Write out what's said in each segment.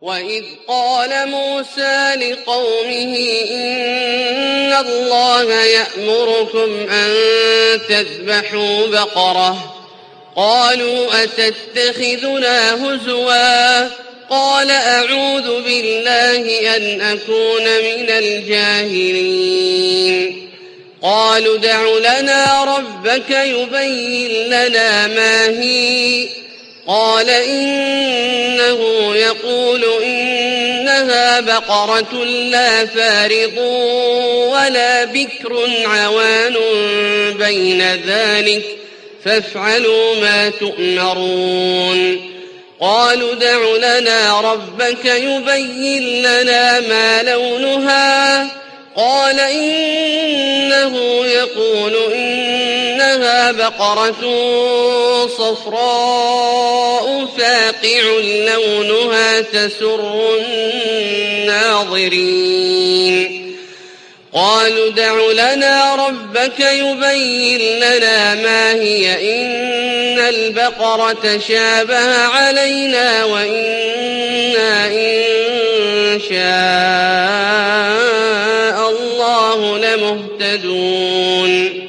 وإذ قال موسى لقومه إن الله يأمركم أن تذبحوا بقرة قالوا أتتخذنا هزوا قال أعوذ بالله أن أكون من الجاهلين قالوا دع لنا ربك يبين لنا ما هي قال إنه يقول إنها بقرة لا فارض ولا بكر عوان بين ذلك فافعلوا ما تؤمرون. قالوا دع لنا ربك يبين لنا ما لونها. قال إنه يقول إنها بقرة صفراء فاقع لونها تسر الناظرين. قالوا دع لنا ربك يبين لنا ما هي. إن البقرة شابه علينا وإنا إن شاء الله لمهتدون.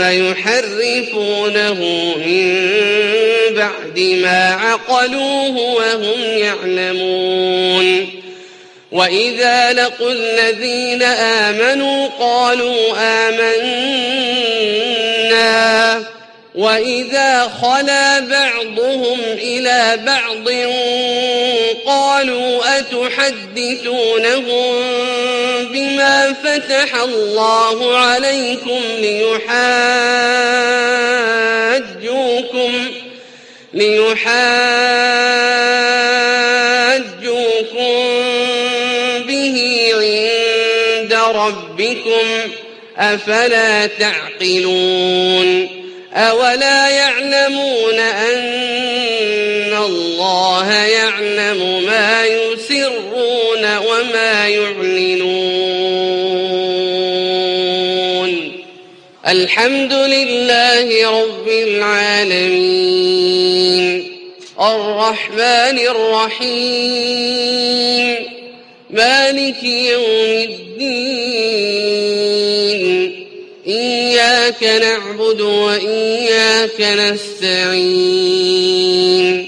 يحرفونه من بعد ما عقلوه وهم يعلمون. وإذا لقوا الذين آمنوا قالوا آمنا. وإذا خلا بعضهم إلى بعض قالوا أتحدثونهم بما فتح الله عليكم ليحاجوكم ليحاجوكم به عند ربكم أفلا تعقلون أولا يعلمون أن الله يعلم ما يسرون وما يعلنون. الحمد لله رب العالمين. الرحمن الرحيم. مالك يوم الدين. إياك نعبد وإياك نستعين.